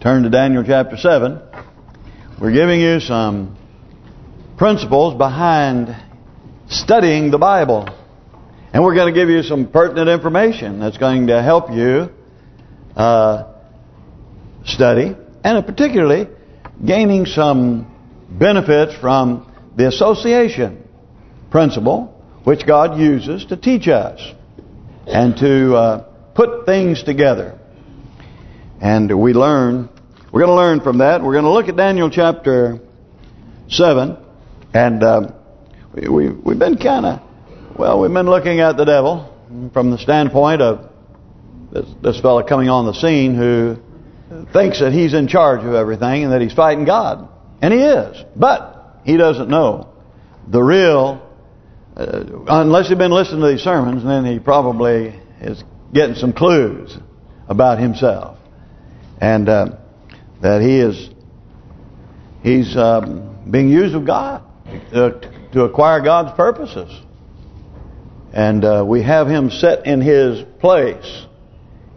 turn to Daniel chapter 7. We're giving you some principles behind studying the Bible. And we're going to give you some pertinent information that's going to help you uh, study. And particularly, gaining some benefits from the association principle, which God uses to teach us and to uh, put things together. And we learn, we're going to learn from that. We're going to look at Daniel chapter 7. And uh, we, we, we've been kind of, well, we've been looking at the devil from the standpoint of this, this fellow coming on the scene who thinks that he's in charge of everything and that he's fighting God. And he is. But he doesn't know the real, uh, unless he's been listening to these sermons, then he probably is getting some clues about himself and uh, that he is he's um, being used of God to acquire God's purposes. And uh, we have him set in his place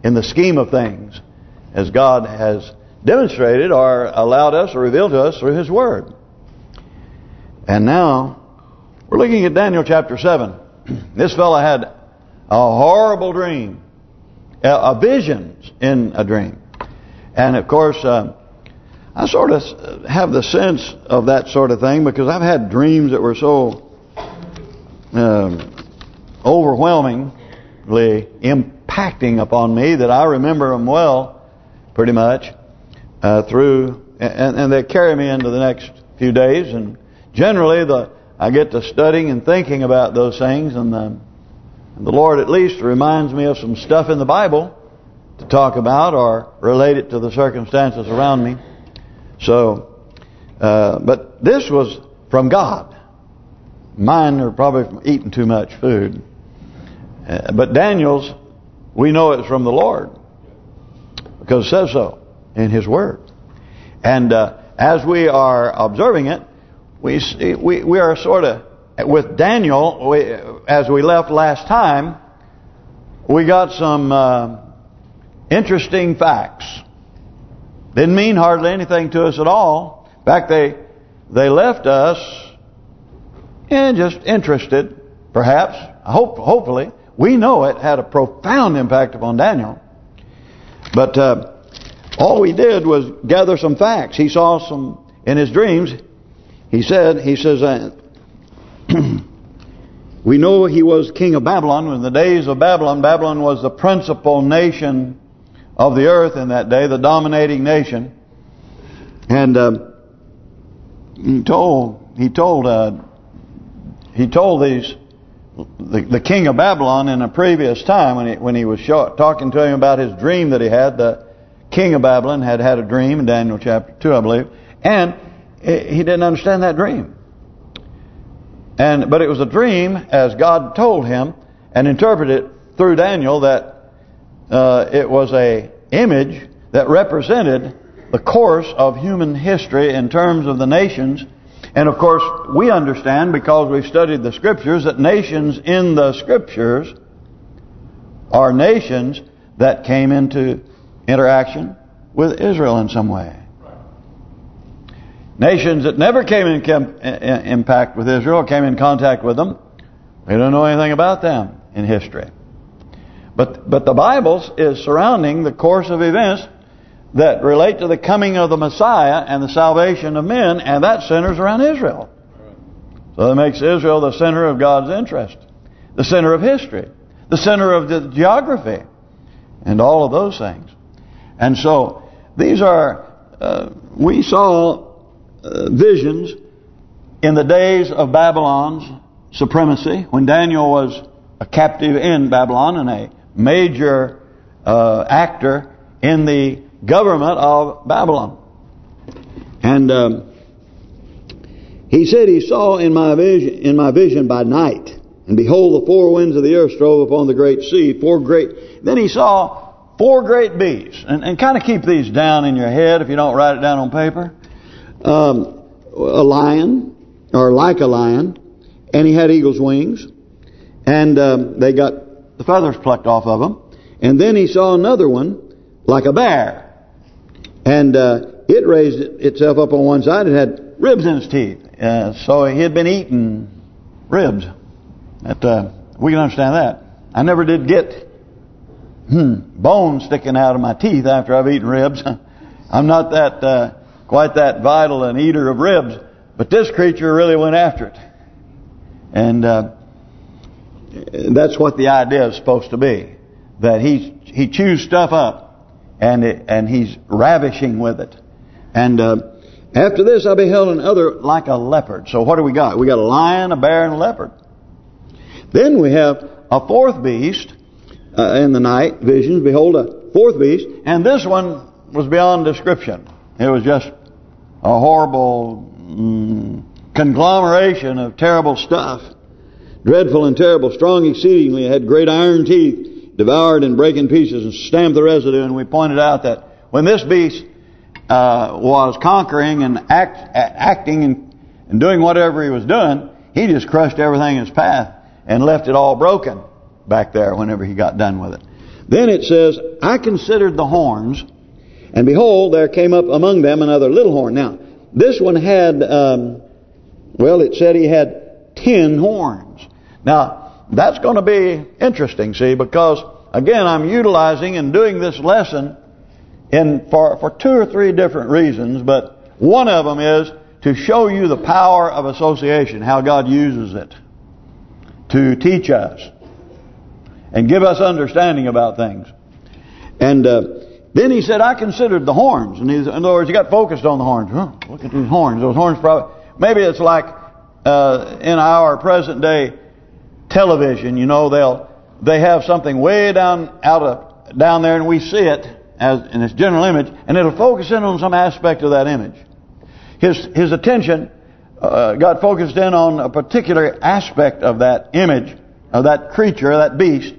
in the scheme of things as God has demonstrated or allowed us or revealed to us through his word. And now we're looking at Daniel chapter 7. This fellow had a horrible dream, a vision in a dream. And of course, uh, I sort of have the sense of that sort of thing because I've had dreams that were so um, overwhelmingly impacting upon me that I remember them well, pretty much, uh, through, and, and they carry me into the next few days. And generally, the I get to studying and thinking about those things, and the, and the Lord at least reminds me of some stuff in the Bible to talk about or relate it to the circumstances around me. So, uh, but this was from God. Mine are probably from eating too much food. Uh, but Daniel's, we know it's from the Lord. Because it says so in His Word. And uh, as we are observing it, we see, we we are sort of with Daniel. We, as we left last time, we got some uh, interesting facts. Didn't mean hardly anything to us at all. In fact, they they left us and just interested, perhaps. Hope, hopefully, we know it had a profound impact upon Daniel. But uh, all we did was gather some facts. He saw some in his dreams. He said, he says, uh, we know he was king of Babylon. In the days of Babylon, Babylon was the principal nation of the earth in that day, the dominating nation. And uh, he told he told uh, he told these the, the king of Babylon in a previous time when he when he was show, talking to him about his dream that he had. The king of Babylon had had a dream in Daniel chapter two, I believe, and he didn't understand that dream. And but it was a dream as God told him and interpreted through Daniel that uh, it was a image that represented the course of human history in terms of the nations. And of course, we understand because we've studied the Scriptures that nations in the Scriptures are nations that came into interaction with Israel in some way. Nations that never came in impact with Israel, came in contact with them, we don't know anything about them in history. But but the Bible is surrounding the course of events that relate to the coming of the Messiah and the salvation of men, and that centers around Israel. So that makes Israel the center of God's interest, the center of history, the center of the geography, and all of those things. And so these are, uh, we saw uh, visions in the days of Babylon's supremacy, when Daniel was a captive in Babylon and a major uh, actor in the government of Babylon. And um, he said he saw in my vision in my vision by night, and behold, the four winds of the earth strove upon the great sea. Four great. Then he saw four great beasts, and, and kind of keep these down in your head if you don't write it down on paper. Um, a lion, or like a lion, and he had eagle's wings, and um, they got the feathers plucked off of them. And then he saw another one like a bear. And uh, it raised itself up on one side. It had ribs in its teeth. Uh, so he had been eating ribs. That uh, We can understand that. I never did get hmm, bones sticking out of my teeth after I've eaten ribs. I'm not that uh, quite that vital an eater of ribs. But this creature really went after it. And uh, that's what the idea is supposed to be. That he he chews stuff up, and it, and he's ravishing with it. And uh, after this, I beheld another like a leopard. So what do we got? We got a lion, a bear, and a leopard. Then we have a fourth beast uh, in the night visions. Behold, a fourth beast, and this one was beyond description. It was just a horrible mm, conglomeration of terrible stuff. Dreadful and terrible, strong exceedingly, had great iron teeth, devoured and break in pieces and stamped the residue. And we pointed out that when this beast uh, was conquering and act, acting and, and doing whatever he was doing, he just crushed everything in his path and left it all broken back there whenever he got done with it. Then it says, I considered the horns, and behold, there came up among them another little horn. Now, this one had, um, well, it said he had ten horns. Now, that's going to be interesting, see, because, again, I'm utilizing and doing this lesson in for, for two or three different reasons, but one of them is to show you the power of association, how God uses it to teach us and give us understanding about things. And uh, then he said, I considered the horns. And in other words, he got focused on the horns. Huh, look at these horns. Those horns probably... Maybe it's like uh, in our present day television, you know, they'll they have something way down out of down there and we see it as in its general image and it'll focus in on some aspect of that image. His his attention uh, got focused in on a particular aspect of that image, of that creature, that beast,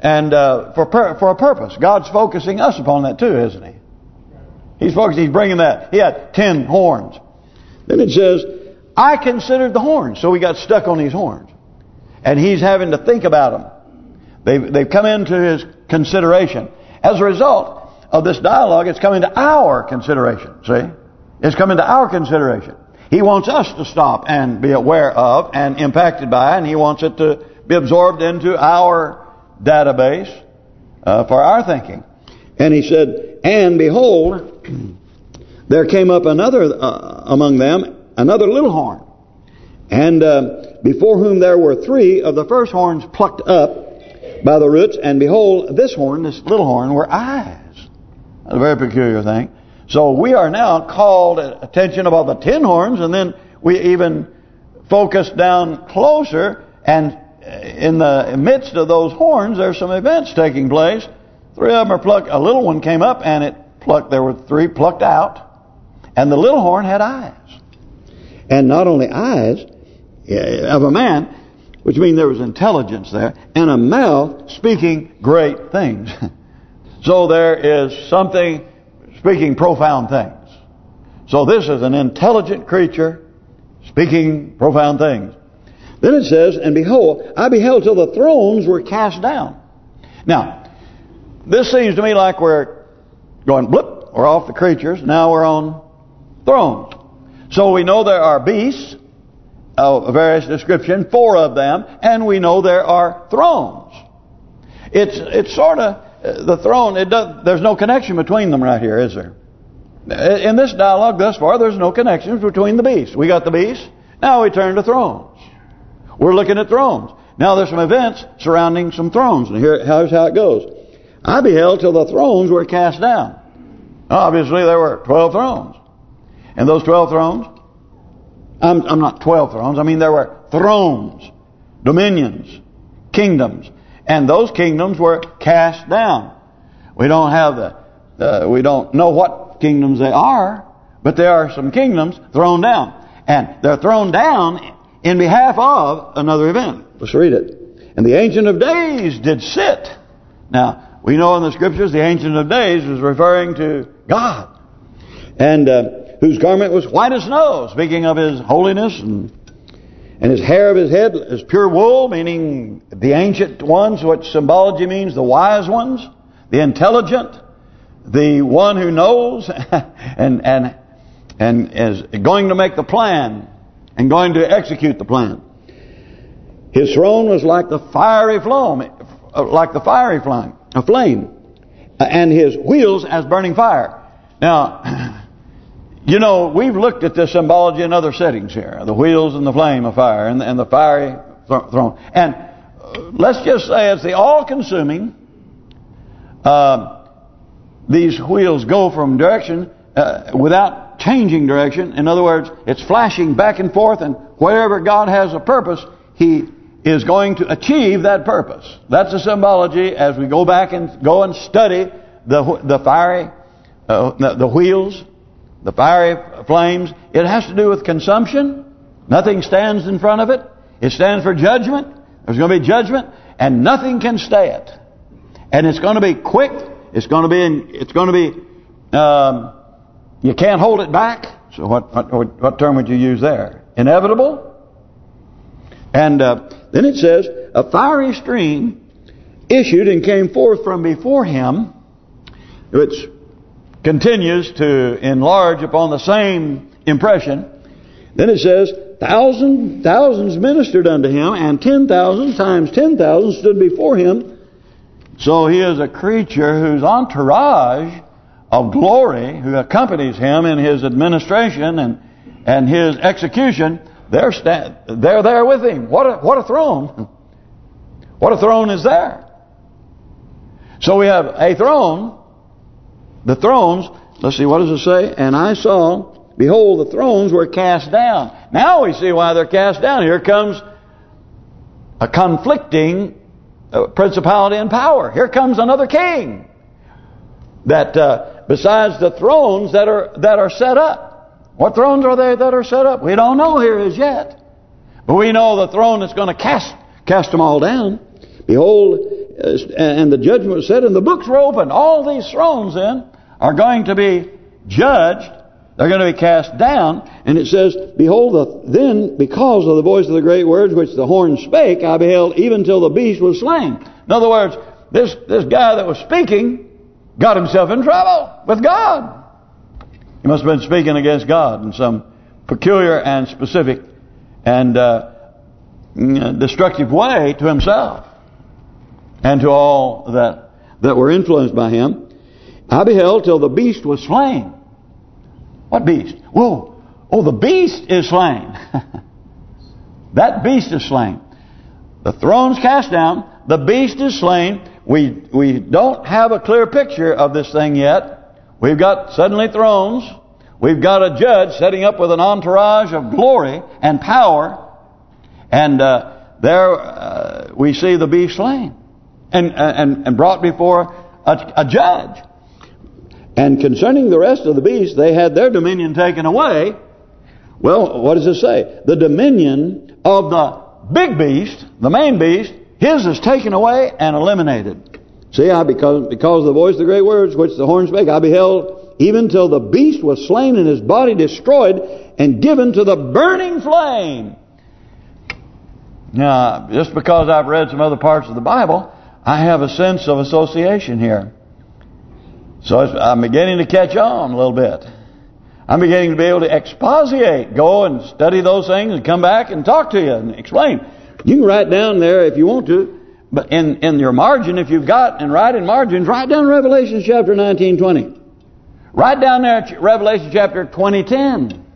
and uh, for for a purpose. God's focusing us upon that too, isn't He? He's focused. He's bringing that. He had ten horns. Then it says, "I considered the horns." So we got stuck on these horns, and He's having to think about them. They've they've come into His consideration. As a result of this dialogue, it's coming to our consideration. See, it's coming to our consideration. He wants us to stop and be aware of and impacted by, and He wants it to be absorbed into our database uh, for our thinking. And he said, And behold, there came up another uh, among them, another little horn. And uh, before whom there were three of the first horns plucked up by the roots. And behold, this horn, this little horn, were eyes. A very peculiar thing. So we are now called attention about the ten horns, and then we even focus down closer and in the midst of those horns, there's some events taking place. Three of them are plucked. A little one came up and it plucked. There were three plucked out. And the little horn had eyes. And not only eyes of a man, which means there was intelligence there, and a mouth speaking great things. so there is something speaking profound things. So this is an intelligent creature speaking profound things. Then it says, And behold, I beheld till the thrones were cast down. Now, this seems to me like we're going blip, we're off the creatures, now we're on thrones. So we know there are beasts of various description, four of them, and we know there are thrones. It's it's sort of uh, the throne. It does. There's no connection between them right here, is there? In this dialogue thus far, there's no connections between the beasts. We got the beasts. Now we turn to thrones. We're looking at thrones. Now there's some events surrounding some thrones. And here, here's how it goes. I beheld till the thrones were cast down. Obviously there were 12 thrones. And those 12 thrones, I'm, I'm not 12 thrones, I mean there were thrones, dominions, kingdoms. And those kingdoms were cast down. We don't have the, uh, we don't know what kingdoms they are, but there are some kingdoms thrown down. And they're thrown down in behalf of another event. Let's read it. And the Ancient of Days did sit. Now, we know in the Scriptures the Ancient of Days is referring to God. And uh, whose garment was white as snow, speaking of His holiness. And and his hair of his head is pure wool, meaning the ancient ones, which symbology means the wise ones, the intelligent, the one who knows and and and is going to make the plan and going to execute the plan. His throne was like the fiery flame, uh, like the fiery flame, a flame, and his wheels as burning fire. Now, you know, we've looked at this symbology in other settings here, the wheels and the flame of fire, and, and the fiery throne. And uh, let's just say it's the all-consuming. Uh, these wheels go from direction uh, without changing direction. In other words, it's flashing back and forth, and wherever God has a purpose, He is going to achieve that purpose. That's the symbology as we go back and go and study the the fiery, uh, the, the wheels, the fiery flames. It has to do with consumption. Nothing stands in front of it. It stands for judgment. There's going to be judgment, and nothing can stay it. And it's going to be quick. It's going to be. In, it's going to be. Um, you can't hold it back. So what, what what term would you use there? Inevitable. And uh, then it says, a fiery stream issued and came forth from before him, which continues to enlarge upon the same impression. Then it says, thousand thousands ministered unto him, and ten thousand times ten thousand stood before him. So he is a creature whose entourage of glory, who accompanies him in his administration and and his execution, they're they're there with him. What a what a throne! What a throne is there? So we have a throne. The thrones. Let's see. What does it say? And I saw, behold, the thrones were cast down. Now we see why they're cast down. Here comes a conflicting uh, principality and power. Here comes another king. That uh, besides the thrones that are that are set up. What thrones are they that are set up? We don't know here as yet. But we know the throne that's going to cast cast them all down. Behold, and the judgment was set, and the books were opened. All these thrones then are going to be judged. They're going to be cast down. And it says, Behold, the, then because of the voice of the great words which the horn spake, I beheld even till the beast was slain. In other words, this, this guy that was speaking got himself in trouble with God. He must have been speaking against God in some peculiar and specific and uh, destructive way to himself and to all that that were influenced by him. I beheld till the beast was slain. What beast? Whoa! Oh, the beast is slain. that beast is slain. The throne's cast down. The beast is slain. We we don't have a clear picture of this thing yet. We've got suddenly thrones. We've got a judge setting up with an entourage of glory and power. And uh, there uh, we see the beast slain and and and brought before a, a judge. And concerning the rest of the beasts, they had their dominion taken away. Well, what does it say? The dominion of the big beast, the main beast, his is taken away and eliminated. See, I because because of the voice of the great words which the horn spake, I beheld even till the beast was slain and his body destroyed and given to the burning flame. Now, just because I've read some other parts of the Bible, I have a sense of association here. So I'm beginning to catch on a little bit. I'm beginning to be able to exposiate, go and study those things and come back and talk to you and explain. You can write down there if you want to, but in in your margin, if you've got and write in margins, write down Revelation chapter 19, 20. Write down there Revelation chapter 2010.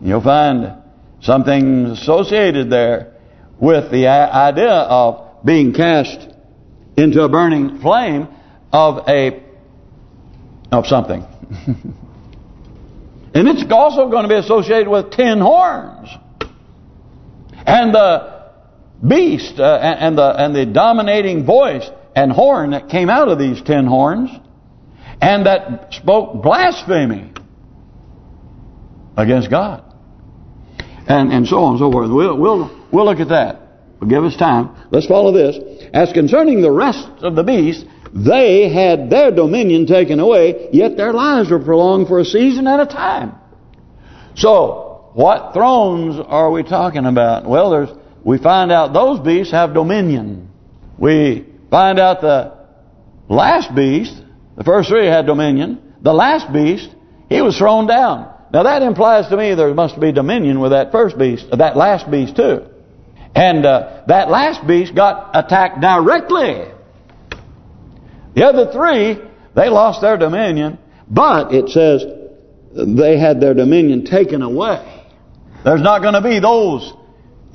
You'll find something associated there with the idea of being cast into a burning flame of a of something. and it's also going to be associated with ten horns. And the beast uh, and the and the dominating voice and horn that came out of these ten horns and that spoke blasphemy against God and and so on and so forth we'll we'll we'll look at that we'll give us time let's follow this as concerning the rest of the beasts, they had their dominion taken away yet their lives were prolonged for a season at a time so what thrones are we talking about well there's we find out those beasts have dominion. We find out the last beast, The first three had dominion. The last beast, he was thrown down. Now that implies to me there must be dominion with that first beast, that last beast too. And uh, that last beast got attacked directly. The other three, they lost their dominion, but it says they had their dominion taken away. There's not going to be those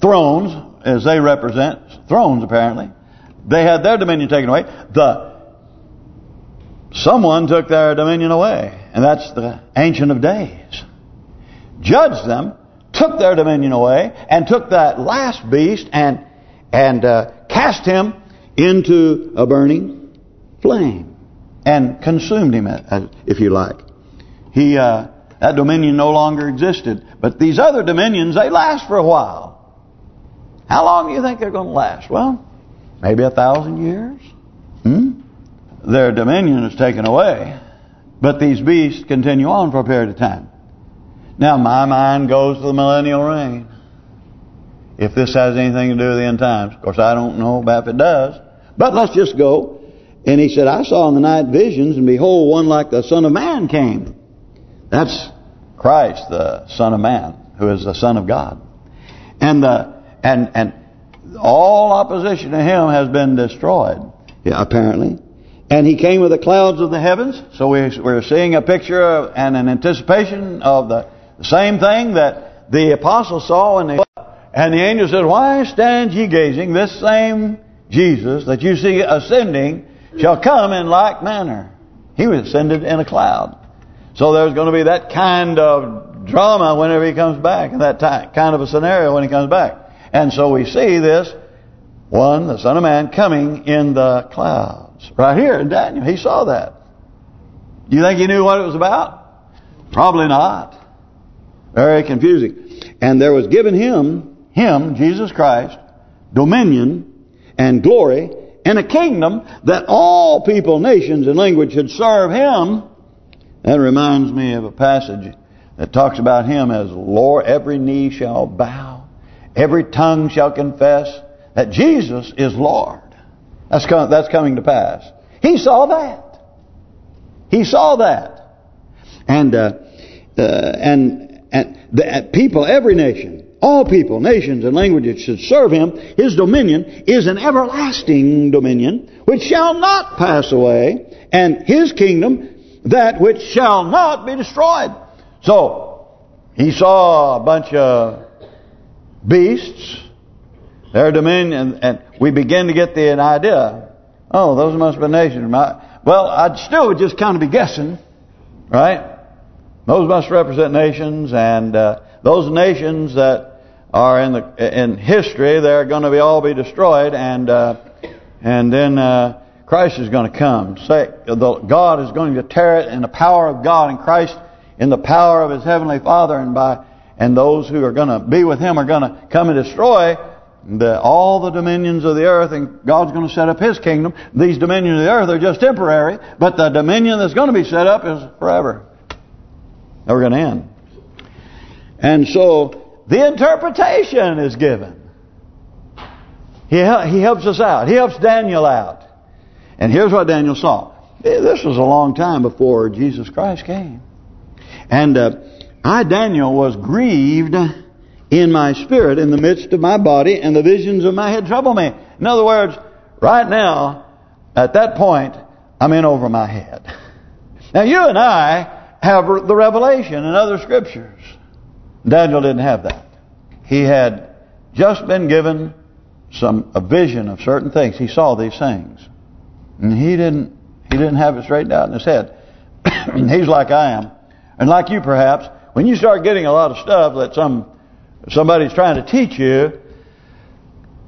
thrones, as they represent, thrones apparently. They had their dominion taken away. The Someone took their dominion away, and that's the Ancient of Days. Judged them, took their dominion away, and took that last beast and and uh, cast him into a burning flame and consumed him, if you like. He uh, that dominion no longer existed. But these other dominions, they last for a while. How long do you think they're going to last? Well, maybe a thousand years. Hmm? Their dominion is taken away. But these beasts continue on for a period of time. Now, my mind goes to the millennial reign. If this has anything to do with the end times. Of course, I don't know about if it does. But let's just go. And he said, I saw in the night visions, and behold, one like the Son of Man came. That's Christ, the Son of Man, who is the Son of God. And the and and all opposition to him has been destroyed, yeah, apparently. And he came with the clouds of the heavens. So we're seeing a picture of, and an anticipation of the, the same thing that the apostles saw. And the, and the angel said, Why stand ye gazing? This same Jesus that you see ascending shall come in like manner. He was ascended in a cloud. So there's going to be that kind of drama whenever he comes back, and that kind of a scenario when he comes back. And so we see this, one, the Son of Man, coming in the clouds. Right here in Daniel, he saw that. Do you think he knew what it was about? Probably not. Very confusing. And there was given him, him, Jesus Christ, dominion and glory and a kingdom that all people, nations, and language should serve him that reminds me of a passage that talks about him as Lord. Every knee shall bow, every tongue shall confess that Jesus is Lord. That's that's coming to pass. He saw that. He saw that, and uh, uh, and the uh, people, every nation, all people, nations, and languages should serve him. His dominion is an everlasting dominion which shall not pass away, and his kingdom that which shall not be destroyed. So, he saw a bunch of beasts, their dominion, and, we begin to get the idea, oh, those must be nations. Well, I'd still just kind of be guessing, right? Those must represent nations, and uh, those nations that are in the in history, they're going to be all be destroyed, and uh, and then uh, Christ is going to come. Say, God is going to tear it in the power of God and Christ in the power of His Heavenly Father and by and those who are going to be with Him are going to come and destroy the, all the dominions of the earth and God's going to set up His kingdom. These dominions of the earth are just temporary, but the dominion that's going to be set up is forever. Never going to end. And so the interpretation is given. He he helps us out. He helps Daniel out. And here's what Daniel saw. This was a long time before Jesus Christ came. And uh, I, Daniel, was grieved in my spirit in the midst of my body, and the visions of my head trouble me. In other words, right now, at that point, I'm in over my head. Now, you and I have the revelation and other scriptures. Daniel didn't have that. He had just been given some a vision of certain things. He saw these things. And he didn't he didn't have it straightened out in his head. He's like I am. And like you perhaps, when you start getting a lot of stuff that some somebody's trying to teach you,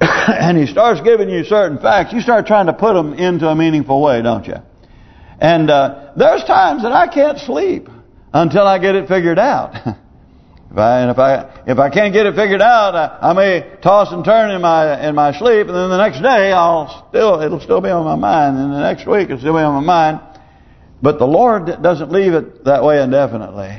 and he starts giving you certain facts, you start trying to put them into a meaningful way, don't you? And uh, there's times that I can't sleep until I get it figured out. If I and if I if I can't get it figured out, I, I, may toss and turn in my in my sleep, and then the next day I'll still it'll still be on my mind, and the next week it'll still be on my mind. But the Lord doesn't leave it that way indefinitely.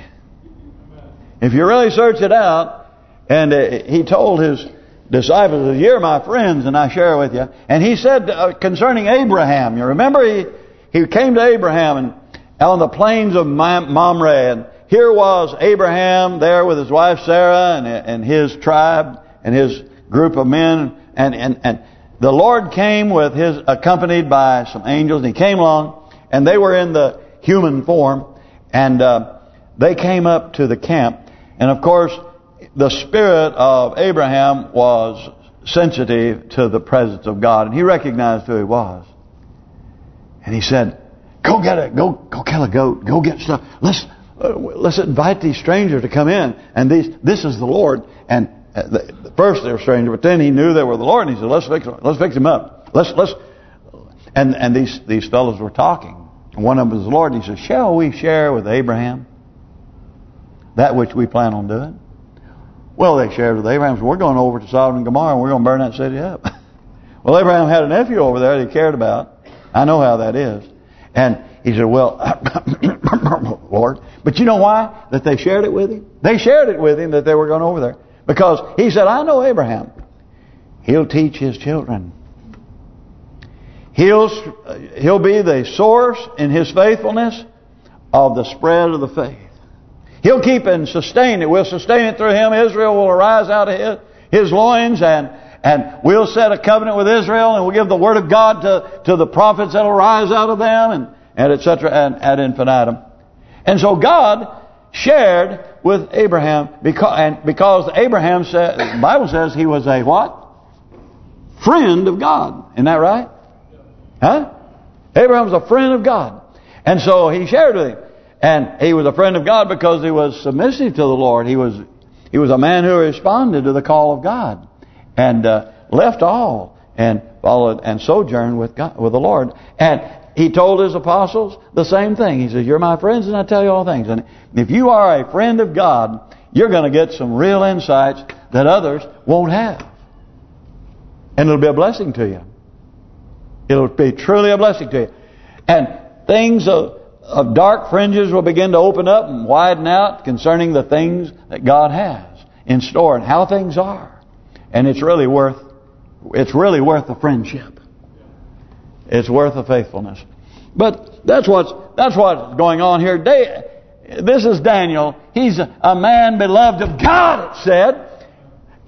If you really search it out, and uh, He told His disciples, "You're my friends, and I share with you." And He said uh, concerning Abraham, you remember He he came to Abraham and on the plains of Mamre, and here was Abraham there with his wife Sarah and and his tribe and his group of men, and and and the Lord came with his accompanied by some angels, and he came along, and they were in the human form, and uh, they came up to the camp, and of course the spirit of Abraham was sensitive to the presence of God, and he recognized who he was. And he said, "Go get it, go go kill a goat, go get stuff. Let's uh, let's invite these strangers to come in, and these this is the Lord." And uh, the, first they were strangers, but then he knew they were the Lord, and he said, "Let's fix let's fix him up. Let's let's." And and these these fellows were talking. And one of them was the Lord. And he said, "Shall we share with Abraham that which we plan on doing?" Well, they shared with Abraham, we're going over to Sodom and Gomorrah and we're going to burn that city up. well, Abraham had a nephew over there that he cared about. I know how that is. And he said, well, Lord. But you know why? That they shared it with him? They shared it with him that they were going over there. Because he said, I know Abraham. He'll teach his children. He'll he'll be the source in his faithfulness of the spread of the faith. He'll keep and sustain it. We'll sustain it through him. Israel will arise out of his, his loins and and we'll set a covenant with Israel and we'll give the word of God to, to the prophets that will rise out of them and, and etc. and ad infinitum. And so God shared with Abraham because and because Abraham said the Bible says he was a what? Friend of God. Isn't that right? Huh? Abraham was a friend of God. And so he shared with him. And he was a friend of God because he was submissive to the Lord. He was he was a man who responded to the call of God and uh, left all and followed and sojourned with God with the Lord. And he told his apostles the same thing. He says, "You're my friends, and I tell you all things." And if you are a friend of God, you're going to get some real insights that others won't have, and it'll be a blessing to you. It'll be truly a blessing to you. And things of of dark fringes will begin to open up and widen out concerning the things that God has in store and how things are. And it's really worth it's really worth the friendship. It's worth the faithfulness. But that's what's that's what's going on here. This is Daniel. He's a man beloved of God, it said.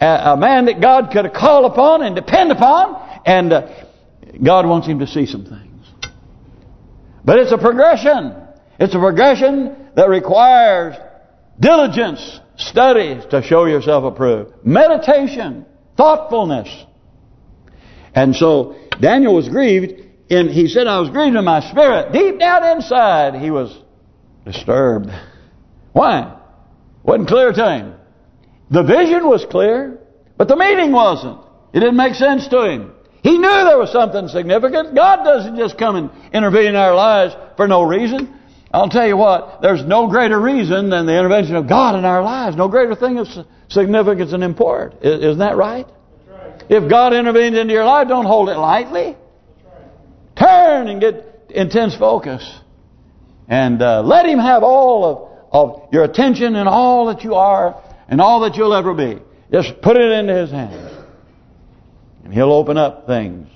A man that God could call upon and depend upon. And uh, God wants him to see some things. But it's a progression. It's a progression that requires diligence, studies to show yourself approved, meditation, thoughtfulness. And so Daniel was grieved, and he said, I was grieved in my spirit. Deep down inside, he was disturbed. Why? Wasn't clear to him. The vision was clear, but the meaning wasn't. It didn't make sense to him. He knew there was something significant. God doesn't just come and intervene in our lives for no reason. I'll tell you what, there's no greater reason than the intervention of God in our lives. No greater thing of significance and import. Isn't that right? If God intervenes into your life, don't hold it lightly. Turn and get intense focus. And uh, let Him have all of, of your attention and all that you are and all that you'll ever be. Just put it into His hands. And He'll open up things.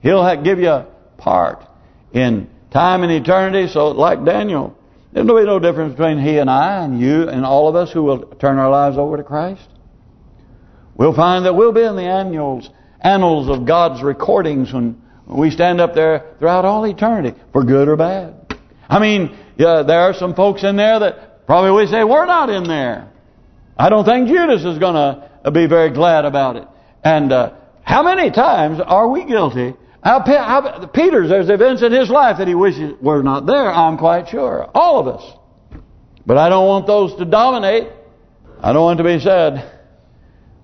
He'll give you a part in time and eternity. So like Daniel, there'll be no difference between he and I and you and all of us who will turn our lives over to Christ. We'll find that we'll be in the annuals, annals of God's recordings when we stand up there throughout all eternity, for good or bad. I mean, yeah, there are some folks in there that probably we say, we're not in there. I don't think Judas is going to be very glad about it. And uh, how many times are we guilty? Peter's, there's events in his life that he wishes were not there, I'm quite sure. All of us. But I don't want those to dominate. I don't want to be said,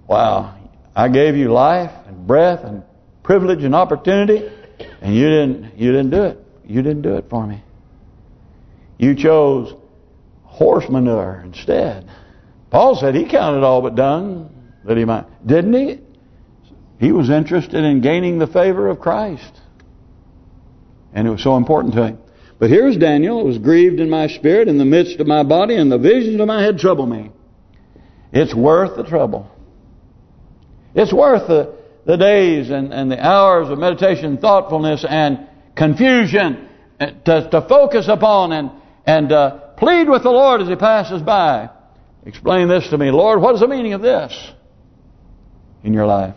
wow, I gave you life and breath and privilege and opportunity, and you didn't you didn't do it. You didn't do it for me. You chose horse manure instead. Paul said he counted all but done that he might. Didn't he? He was interested in gaining the favor of Christ. And it was so important to him. But here's Daniel. It was grieved in my spirit in the midst of my body, and the visions of my head trouble me. It's worth the trouble. It's worth the, the days and, and the hours of meditation, thoughtfulness, and confusion to, to focus upon and and uh, plead with the Lord as He passes by. Explain this to me, Lord. What is the meaning of this in your life?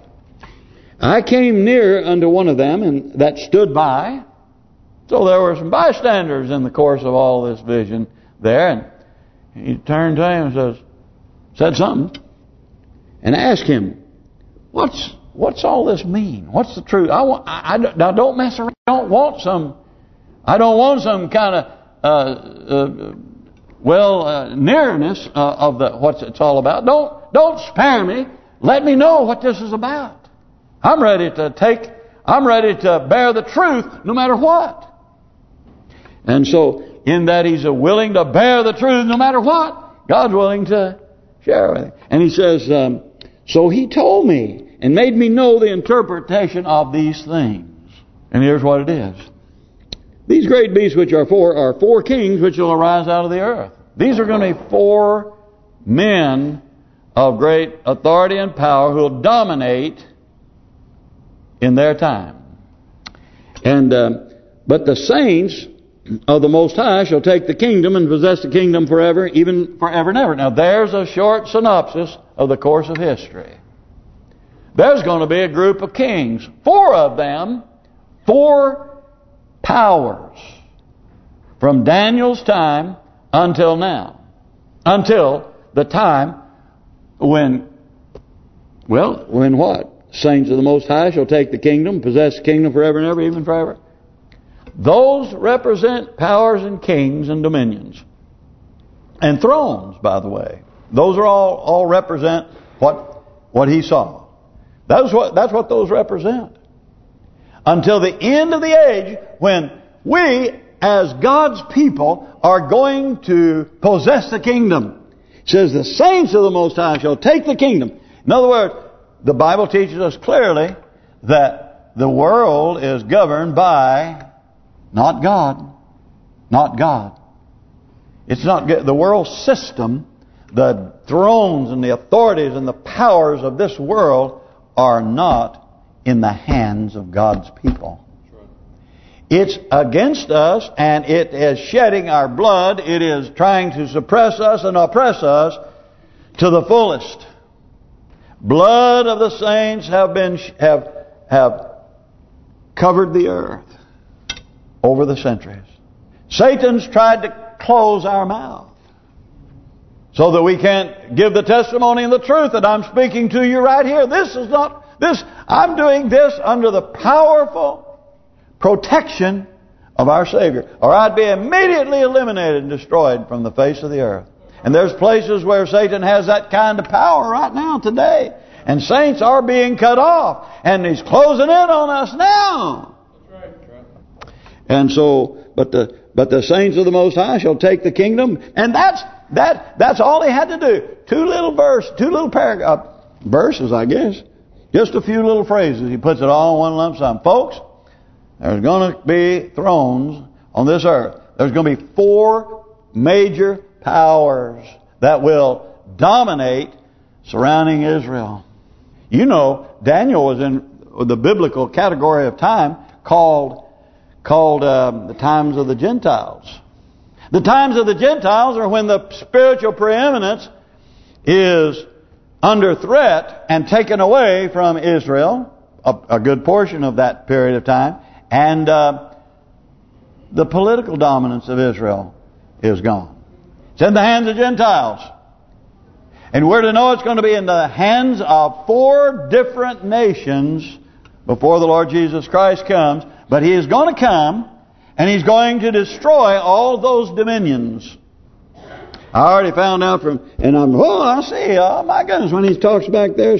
I came near unto one of them, and that stood by. So there were some bystanders in the course of all this vision there, and he turned to him and says, said something, and asked him, "What's what's all this mean? What's the truth? I want. I, I now don't mess around. I don't want some. I don't want some kind of uh, uh, well uh, nearness uh, of the what it's all about. Don't don't spare me. Let me know what this is about. I'm ready to take. I'm ready to bear the truth no matter what. And so, in that he's willing to bear the truth no matter what, God's willing to share with him. And he says, um, so he told me and made me know the interpretation of these things. And here's what it is. These great beasts which are four are four kings which will arise out of the earth. These are going to be four men of great authority and power who will dominate in their time. And uh, But the saints of the Most High shall take the kingdom and possess the kingdom forever, even forever and ever. Now there's a short synopsis of the course of history. There's going to be a group of kings. Four of them, four powers from Daniel's time until now. Until the time when, well, when what? Saints of the Most High shall take the kingdom, possess the kingdom forever and ever, even forever. Those represent powers and kings and dominions. And thrones, by the way. Those are all all represent what what he saw. That's what that's what those represent. Until the end of the age when we as God's people are going to possess the kingdom. It says the saints of the Most High shall take the kingdom. In other words, the Bible teaches us clearly that the world is governed by not God. Not God. It's not the world system, the thrones and the authorities and the powers of this world are not in the hands of God's people. It's against us and it is shedding our blood. It is trying to suppress us and oppress us to the fullest. Blood of the saints have been have have covered the earth over the centuries. Satan's tried to close our mouth so that we can't give the testimony and the truth that I'm speaking to you right here. This is not this. I'm doing this under the powerful protection of our Savior, or I'd be immediately eliminated and destroyed from the face of the earth. And there's places where Satan has that kind of power right now today. And saints are being cut off. And he's closing in on us now. And so, but the but the saints of the Most High shall take the kingdom, and that's that that's all he had to do. Two little verse, two little paragraph uh, verses, I guess. Just a few little phrases. He puts it all in one lump sum. Folks, there's going to be thrones on this earth. There's going to be four major powers that will dominate surrounding Israel. You know, Daniel was in the biblical category of time called called uh, the times of the Gentiles. The times of the Gentiles are when the spiritual preeminence is under threat and taken away from Israel, a, a good portion of that period of time, and uh, the political dominance of Israel is gone. It's in the hands of Gentiles. And we're to know it's going to be in the hands of four different nations before the Lord Jesus Christ comes. But He is going to come, and He's going to destroy all those dominions. I already found out from, and I'm, oh, I see, oh my goodness, when He talks back there,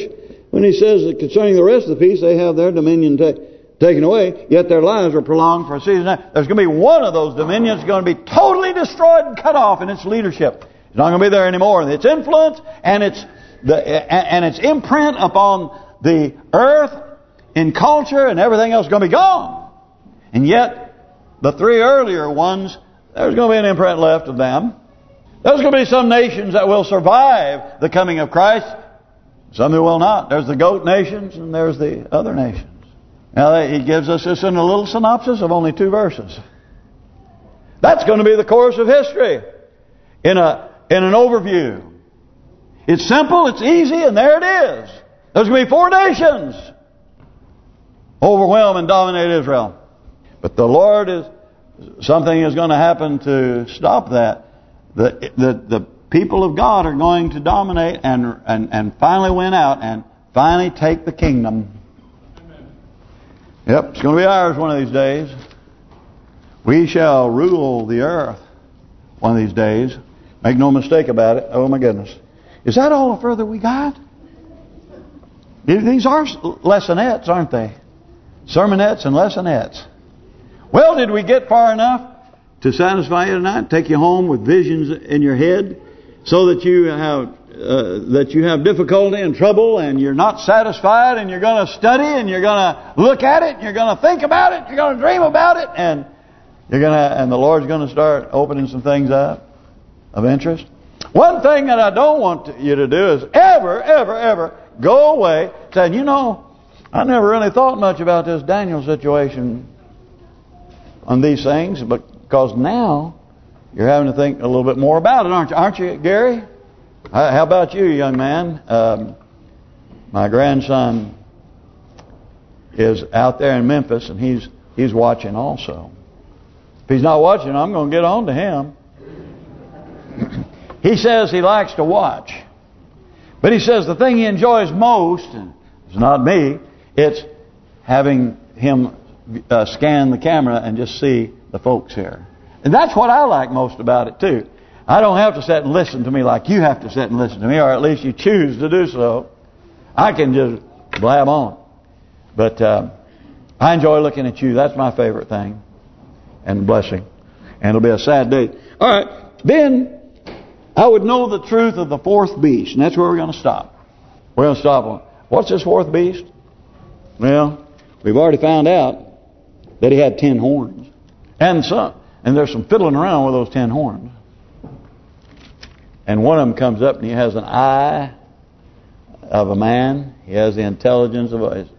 when He says that concerning the rest of the piece, they have their dominion taken away, yet their lives are prolonged for a season. There's going to be one of those dominions going to be totally destroyed and cut off in its leadership. It's not going to be there anymore. Its influence and its the and its imprint upon the earth in culture and everything else is going to be gone. And yet, the three earlier ones, there's going to be an imprint left of them. There's going to be some nations that will survive the coming of Christ. Some who will not. There's the goat nations and there's the other nations. Now, he gives us this in a little synopsis of only two verses. That's going to be the course of history in a in an overview. It's simple, it's easy, and there it is. There's going to be four nations overwhelm and dominate Israel. But the Lord is something is going to happen to stop that. The the the people of God are going to dominate and and and finally win out and finally take the kingdom. Yep, it's going to be ours one of these days. We shall rule the earth one of these days. Make no mistake about it. Oh my goodness. Is that all the further we got? These are lessonettes, aren't they? Sermonettes and lessonettes. Well, did we get far enough to satisfy you tonight? Take you home with visions in your head so that you have uh, that you have difficulty and trouble and you're not satisfied and you're going to study and you're going to look at it and you're going to think about it, you're going to dream about it and you're going to and the Lord's going to start opening some things up of interest. One thing that I don't want you to do is ever, ever, ever go away saying, you know, I never really thought much about this Daniel situation on these things, but because now you're having to think a little bit more about it, aren't you? Aren't you, Gary? How about you, young man? Um, my grandson is out there in Memphis, and he's he's watching also. If he's not watching, I'm going to get on to him. he says he likes to watch. But he says the thing he enjoys most, and it's not me, it's having him uh, scan the camera and just see the folks here. And that's what I like most about it too. I don't have to sit and listen to me like you have to sit and listen to me, or at least you choose to do so. I can just blab on. But uh, I enjoy looking at you. That's my favorite thing. And blessing. And it'll be a sad day. All right. Then I would know the truth of the fourth beast. And that's where we're going to stop. We're going to stop on. What's this fourth beast? Well, we've already found out that he had ten horns. And some, and there's some fiddling around with those ten horns. And one of them comes up and he has an eye of a man. He has the intelligence of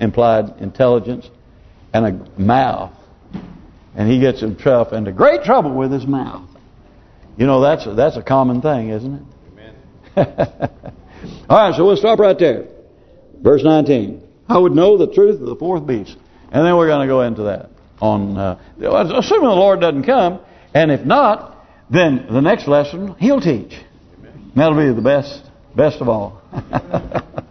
implied intelligence and a mouth. And he gets himself into great trouble with his mouth. You know, that's a, that's a common thing, isn't it? All right, so we'll stop right there. Verse 19. I would know the truth of the fourth beast. And then we're going to go into that. on uh, Assuming the Lord doesn't come. And if not, then the next lesson, He'll teach. That'll be the best, best of all.